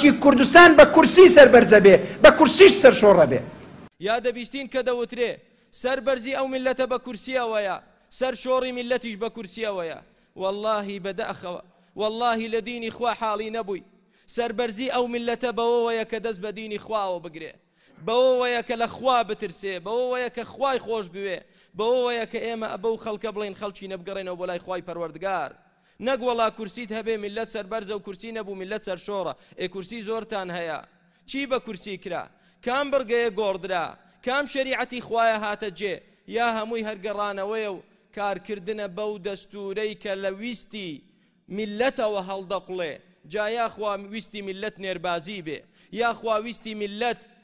کی کوردستان بە کورسی سەربەرزە بێ بە کورسیش سەرشۆڕە بێ. یا دەبیستین کە دەوترێ، سەر بەرزی ئەو میللەتە بە کورسیەوەیە، سەر شۆڕی میللەتیش بە کورسیەوەیە. وەڵاهی بە داخەوە، وەڵاهی لە دینی خوا حاڵی نەبووی. سەر بەرزی ئەو میللەتە بەوەوەیە کە دەست بە دینی خواوە بگرێ. بەوەوەیە کە لە خوا بترسێ. بەوەوەیە کە خوای خۆش بوێ. بەوەوەیە کە ئێمە ئەبە و خەڵکە بڵێین خەڵکی نەبگەڕێنەوە بۆ لای خوای پەروەردگار. نەک وەڵا کورسیت هەبێ میللەت سەربەرزە و کورسی نەبوو میللەت سەرشۆڕە ئێ کورسی زۆرتان هەیە چی بە کورسی کرا کام بڕگەیە گۆڕدرا کام شەریعەتی خوایە هاتە جێ یا هەمووی هەر گەڕانەوەیە و کارکردنە بەو دەستوورەی کە لە ویستی میللەتەوە هەڵدەقڵێ جا یاخوا ویستی میللەت نێربازی بێ یاخوا ویستی میللەت